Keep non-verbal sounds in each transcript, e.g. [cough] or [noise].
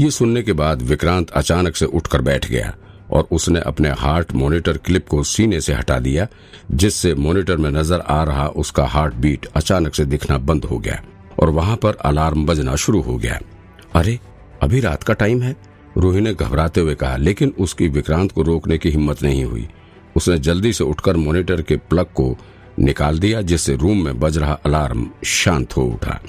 ये सुनने के बाद विक्रांत अचानक से उठकर बैठ गया और उसने अपने हार्ट मॉनिटर क्लिप को सीने से हटा दिया, जिससे मॉनिटर में नज़र आ रहा उसका हार्ट बीट अचानक से दिखना बंद हो गया और वहाँ पर अलार्म बजना शुरू हो गया। अरे, अभी रात का टाइम है? रूही ने घबराते हुए कहा, लेकिन उसकी विक्रांत को रोकने की हिम्मत नहीं हुई। उसने जल्दी से उठकर मॉनिटर के प्लग को निकाल दिया, जिससे रूम में बज रहा अलार्म शांत हो उठा।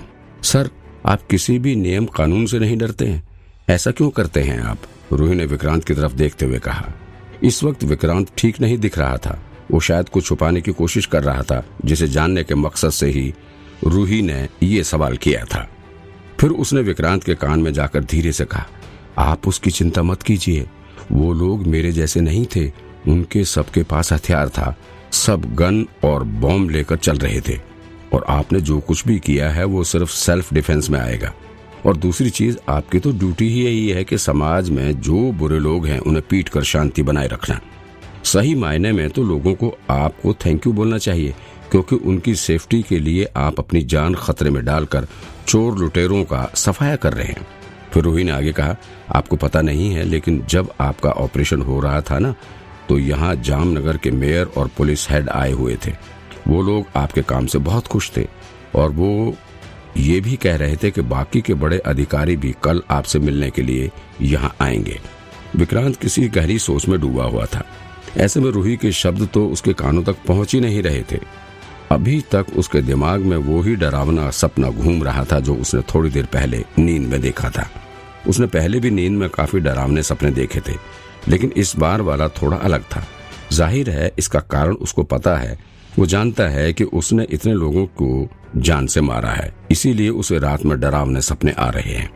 सर, आप किसी भी नियम कानून से नहीं डरते हैं। ऐसा क्यों करते हैं आप? रूही ने विक्रांत की तरफ़ देखते हुए कहा, इस वक्त विक्रांत ठीक नहीं दिख रहा था। वो शायद कुछ छुपाने की कोशिश कर रहा था, जिसे जानने के मकसद से ही रूही ने ये सवाल किया था। फिर उसने विक्रांत के कान में जाकर धीरे से कहा, आप उसकी चिंता मत कीजिए। वो लोग मेरे जैसे नहीं थे। उनके सबके पास हथियार था। सब गन और बॉम्ब लेकर चल रहे थे। और आपने जो कुछ भी किया है, वो सिर्फ़ सेल्फ डिफेंस में आएगा। और दूसरी चीज़, आपकी तो ड्यूटी ही यही है कि समाज में जो बुरे लोग हैं, उन्हें पीट कर शांति बनाए रखना। सही मायने में तो लोगों को आपको थैंक यू बोलना चाहिए, क्योंकि उनकी सेफ्टी के लिए आप अपनी जान खतरे में डालकर चोर लुटेरों का सफाया कर रहे हैं। फिर रोही ने आगे कहा, आपको पता नहीं है, लेकिन जब आपका ऑपरेशन हो रहा था ना तो यहाँ जामनगर के मेयर और पुलिस हेड आए हुए थे। वो लोग आपके काम से बहुत खुश थे और वो ये भी कह रहे थे कि बाकी के बड़े अधिकारी भी कल आपसे मिलने के लिए यहाँ आएँगे। विक्रांत किसी गहरी सोच में डूबा हुआ था। ऐसे में रूही के शब्द तो उसके कानों तक पहुँच ही नहीं रहे थे। अभी तक उसके दिमाग में वो ही डरावना सपना घूम रहा था जो उसने थोड़ी देर पहले नींद में देखा था। उसने पहले भी नींद में काफ़ी डरावने सपने देखे थे, लेकिन इस बार वाला थोड़ा अलग था। ज़ाहिर है इसका कारण उसको पता है। वो जानता है कि उसने इतने लोगों को जान से मारा है। इसीलिए उसे रात में डरावने सपने आ रहे हैं।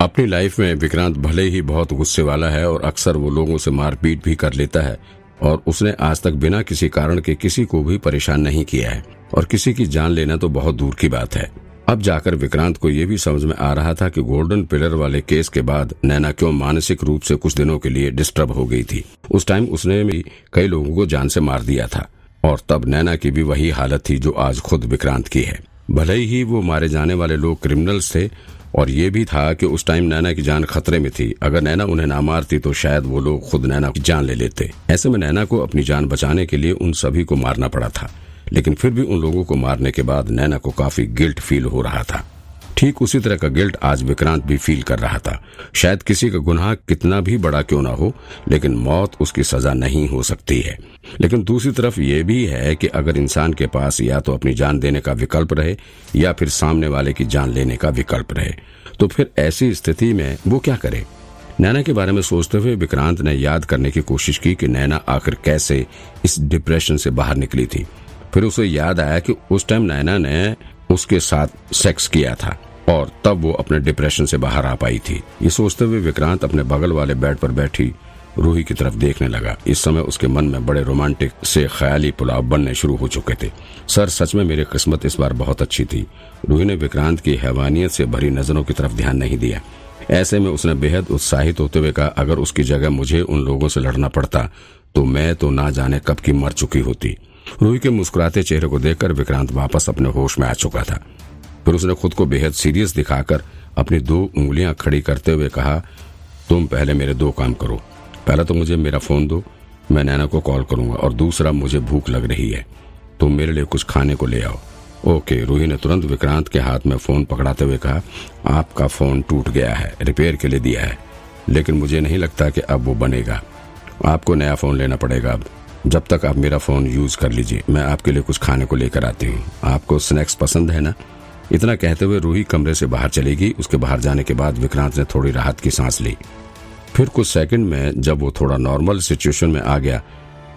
अपनी लाइफ में विक्रांत भले ही बहुत गुस्से वाला है और अक्सर वो लोगों से मारपीट भी कर लेता है और उसने आज तक बिना किसी कारण के किसी को भी परेशान नहीं किया है। और किसी की जान लेना तो बहुत दूर की बात है। अब जाकर विक्रांत को यह भी समझ में आ रहा था कि गोल्डन पिलर वाले केस के बाद नैना क्यों मानसिक रूप से कुछ दिनों के लिए डिस्टर्ब हो गई थी। उस टाइम उसने भी कई लोगों को जान से मार दिया था। और तब नैना की भी वही हालत थी जो आज खुद विक्रांत की है। भले ही वो मारे जाने वाले लोग क्रिमिनल्स थे, और ये भी था कि उस टाइम नैना की जान खतरे में थी। अगर नैना उन्हें ना मारती तो शायद वो लोग खुद नैना की जान ले लेते। ऐसे में नैना को अपनी जान बचाने के लिए उन सभी को मारना पड़ा था। लेकिन फिर भी उन लोगों को मारने के बाद नैना को काफ़ी गिल्ट फील हो रहा था। ठीक उसी तरह का गिल्ट आज विक्रांत भी फील कर रहा था। शायद किसी का गुनाह कितना भी बड़ा क्यों ना हो, लेकिन मौत उसकी सजा नहीं हो सकती है। लेकिन दूसरी तरफ़ ये भी है कि अगर इंसान के पास या तो अपनी जान देने का विकल्प रहे, या फिर सामने वाले की जान लेने का विकल्प रहे तो फिर ऐसी स्थिति में वो क्या करे? नैना के बारे में सोचते हुए विक्रांत ने याद करने की कोशिश की कि नैना आखिर कैसे इस डिप्रेशन से बाहर निकली थी। फिर उसे याद आया कि उस टाइम नैना ने उसके साथ सेक्स किया था और तब वो अपने डिप्रेशन से बाहर आ पाई थी। ये सोचते हुए विक्रांत अपने बगल वाले बेड पर बैठी रूही की तरफ़ देखने लगा। इस समय उसके मन में बड़े रोमांटिक से ख्याली पुलाव बनने शुरू हो चुके थे। सर, सच में मेरी किस्मत इस बार बहुत अच्छी थी। रूही ने विक्रांत की हैवानियत से भरी नज़रों की तरफ़ ध्यान नहीं दिया। ऐसे में उसने बेहद उत्साहित होते हुए कहा, अगर उसकी जगह मुझे उन लोगों से लड़ना पड़ता तो मैं तो ना जाने कब की मर चुकी होती। रूही के मुस्कुराते चेहरे को देखकर विक्रांत वापस अपने होश में आ चुका था। फिर उसने खुद को बेहद सीरियस दिखाकर अपनी दो उंगलियाँ खड़ी करते हुए कहा, तुम पहले मेरे दो काम करो। पहला तो मुझे मेरा फ़ोन दो, मैं नैना को कॉल करूँगा, और दूसरा मुझे भूख लग रही है। तुम मेरे लिए कुछ खाने को ले आओ। ओके, रूही ने तुरंत विक्रांत के हाथ में फ़ोन पकड़ाते हुए कहा, आपका फ़ोन टूट गया है, रिपेयर के लिए दिया है। लेकिन मुझे नहीं लगता कि अब वो बनेगा। आपको नया फ़ोन लेना पड़ेगा अब। जब तक आप मेरा फ़ोन यूज़ कर लीजिए, मैं आपके लिए कुछ खाने को लेकर आती हूँ। आपको स्नैक्स पसंद है ना? इतना कहते हुए रूही कमरे से बाहर चलेगी, उसके बाहर जाने के बाद विक्रांत ने थोड़ी राहत की सांस ली। फिर कुछ सेकंड में जब वो थोड़ा नॉर्मल सिचुएशन में आ गया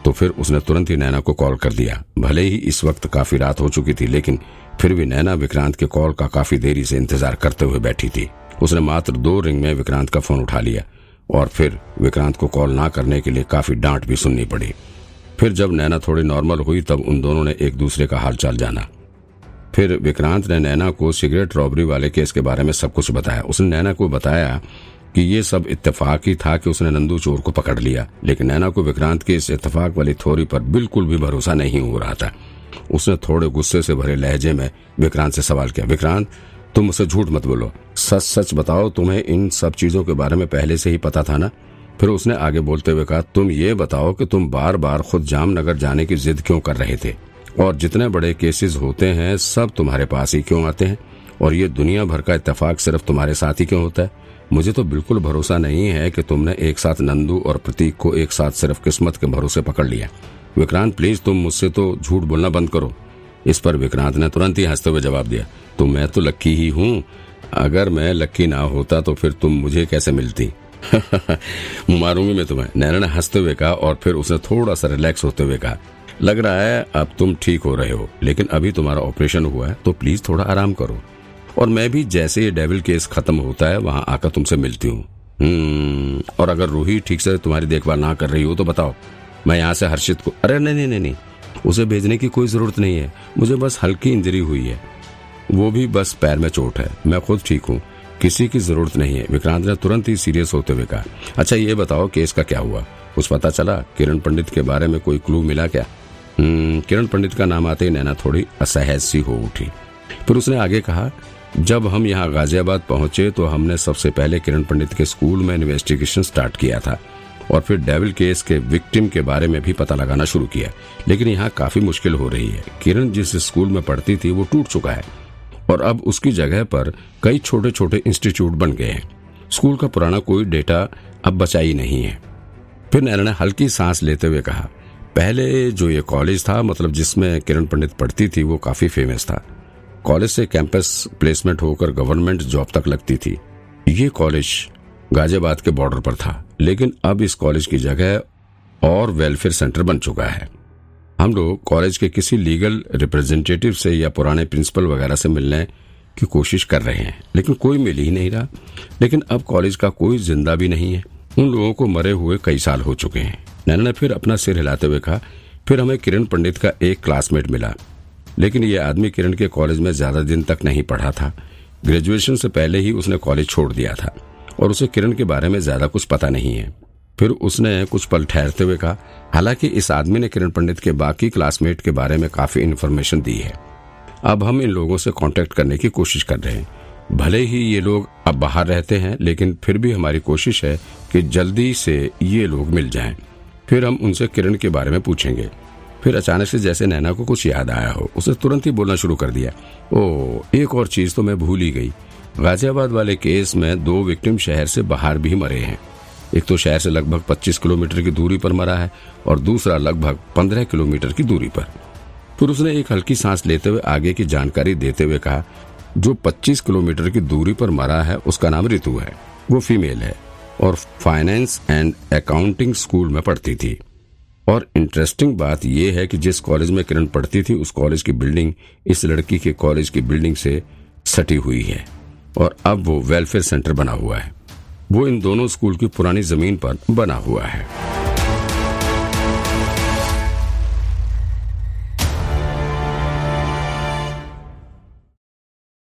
तो फिर उसने तुरंत ही नैना को कॉल कर दिया। भले ही इस वक्त काफ़ी रात हो चुकी थी, लेकिन फिर भी नैना विक्रांत के कॉल का काफ़ी देरी से इंतज़ार करते हुए बैठी थी। उसने मात्र दो रिंग में विक्रांत का फ़ोन उठा लिया, और फिर विक्रांत को कॉल ना करने के लिए काफ़ी डांट भी सुननी पड़ी। फिर जब नैना थोड़ी नॉर्मल हुई तब उन दोनों ने एक दूसरे का हालचाल जाना। फिर विक्रांत ने नैना को सिगरेट रॉबरी वाले केस के बारे में सब कुछ बताया। उसने नैना को बताया कि ये सब इत्तेफाक ही था कि उसने नंदू चोर को पकड़ लिया। लेकिन नैना को विक्रांत की इस इत्तेफाक वाली थोरी पर बिल्कुल भी भरोसा नहीं हो रहा था। उसने थोड़े गुस्से से भरे लहजे में विक्रांत से सवाल किया, विक्रांत, तुम उसे झूठ मत बोलो। सच सच बताओ, तुम्हें इन सब चीज़ों के बारे में पहले से ही पता था ना? फिर उसने आगे बोलते हुए कहा, तुम ये बताओ कि तुम बार बार खुद जामनगर जाने की जिद क्यों कर रहे थे? और जितने बड़े केसेस होते हैं, सब तुम्हारे पास ही क्यों आते हैं? और ये दुनिया भर का इत्तेफाक सिर्फ़ तुम्हारे साथ ही क्यों होता है? मुझे तो बिल्कुल भरोसा नहीं है कि तुमने एक साथ नंदू और प्रतीक को एक साथ सिर्फ़ किस्मत के भरोसे पकड़ लिया विक्रांत, प्लीज़ तुम मुझसे तो झूठ बोलना बंद करो। इस पर विक्रांत ने तुरंत ही हँसते हुए जवाब दिया तो मैं तो लक्की ही हूँ। अगर मैं लक्की ना होता तो फिर तुम मुझे कैसे मिलती? [laughs] मारूँगी मैं तुम्हें। नैना ने हँसते हुए कहा और फिर उसने थोड़ा सा रिलैक्स होते हुए कहा लग रहा है अब तुम ठीक हो रहे हो लेकिन अभी तुम्हारा ऑपरेशन हुआ है तो प्लीज़ थोड़ा आराम करो। और मैं भी जैसे ये डेविल केस खत्म होता है वहाँ आकर तुमसे मिलती हूँ। हम्म, और अगर रूही ठीक से तुम्हारी देखभाल ना कर रही हो तो बताओ। मैं यहाँ से हर्षित को अरे नहीं नहीं नहीं उसे भेजने की कोई ज़रूरत नहीं है। मुझे बस हल्की इंजरी हुई है। वो भी बस पैर में चोट है। मैं खुद ठीक हूँ। किसी की ज़रूरत नहीं है। विक्रांत ने तुरंत ही सीरियस होते हुए कहा अच्छा ये बताओ केस का क्या हुआ? कुछ पता चला? किरण पंडित के बारे में कोई क्लू मिला क्या? हम्म, किरण पंडित का नाम आते ही नैना थोड़ी असहज सी हो उठी। फिर उसने आगे कहा जब हम यहाँ गाजियाबाद पहुँचे तो हमने सबसे पहले किरण पंडित के स्कूल में इन्वेस्टिगेशन स्टार्ट किया था और फिर डेविल केस के विक्टिम के बारे में भी पता लगाना शुरू किया। लेकिन यहाँ काफ़ी मुश्किल हो रही है। किरण जिस स्कूल में पढ़ती थी वो टूट चुका है। और अब उसकी जगह पर कई छोटे छोटे इंस्टीट्यूट बन गए हैं। स्कूल का पुराना कोई डेटा अब बचा ही नहीं है। फिर नैना ने हल्की सांस लेते हुए कहा, पहले जो ये कॉलेज था मतलब जिसमें किरण पंडित पढ़ती थी, वो काफ़ी फ़ेमस था। कॉलेज से कैंपस प्लेसमेंट होकर गवर्नमेंट जॉब तक लगती थी। ये कॉलेज गाजियाबाद के बॉर्डर पर था, लेकिन अब इस कॉलेज की जगह और वेलफेयर सेंटर बन चुका है। हम लोग कॉलेज के किसी लीगल रिप्रेजेंटेटिव से या पुराने प्रिंसिपल वगैरह से मिलने की कोशिश कर रहे हैं, लेकिन कोई मिल ही नहीं रहा। लेकिन अब कॉलेज का कोई ज़िंदा भी नहीं है। उन लोगों को मरे हुए कई साल हो चुके हैं। नैना ने फिर अपना सिर हिलाते हुए कहा, फिर हमें किरण पंडित का एक क्लासमेट मिला। लेकिन ये आदमी किरण के कॉलेज में ज़्यादा दिन तक नहीं पढ़ा था। ग्रेजुएशन से पहले ही उसने कॉलेज छोड़ दिया था। और उसे किरण के बारे में ज़्यादा कुछ पता नहीं है। फिर उसने कुछ पल ठहरते हुए कहा, हालाँकि इस आदमी ने किरण पंडित के बाकी क्लासमेट के बारे में काफ़ी इन्फॉर्मेशन दी है। अब हम इन लोगों से कांटेक्ट करने की कोशिश कर रहे हैं। भले ही ये लोग अब बाहर रहते हैं, लेकिन फिर भी हमारी कोशिश है कि जल्दी से ये लोग मिल जाएँ। फिर हम उनसे किरण के बारे में पूछेंगे। फिर अचानक से जैसे नैना को कुछ याद आया हो उसे तुरंत ही बोलना शुरू कर दिया, ओ, एक और चीज़ तो मैं भूल ही गई। गाजियाबाद वाले केस में दो विक्टिम शहर से बाहर भी मरे हैं। एक तो शहर से लगभग 25 किलोमीटर की दूरी पर मरा है और दूसरा लगभग 15 किलोमीटर की दूरी पर। फिर उसने एक हल्की सांस लेते हुए आगे की जानकारी देते हुए कहा, जो 25 किलोमीटर की दूरी पर मरा है, उसका नाम रितु है। वो फीमेल है और फाइनेंस एंड अकाउंटिंग स्कूल में पढ़ती थी। और इंटरेस्टिंग बात यह है कि जिस कॉलेज में किरण पढ़ती थी, उस कॉलेज की बिल्डिंग इस लड़की के कॉलेज की बिल्डिंग से सटी हुई है और अब वो वेलफेयर सेंटर बना हुआ है। वो इन दोनों स्कूल की पुरानी ज़मीन पर बना हुआ है।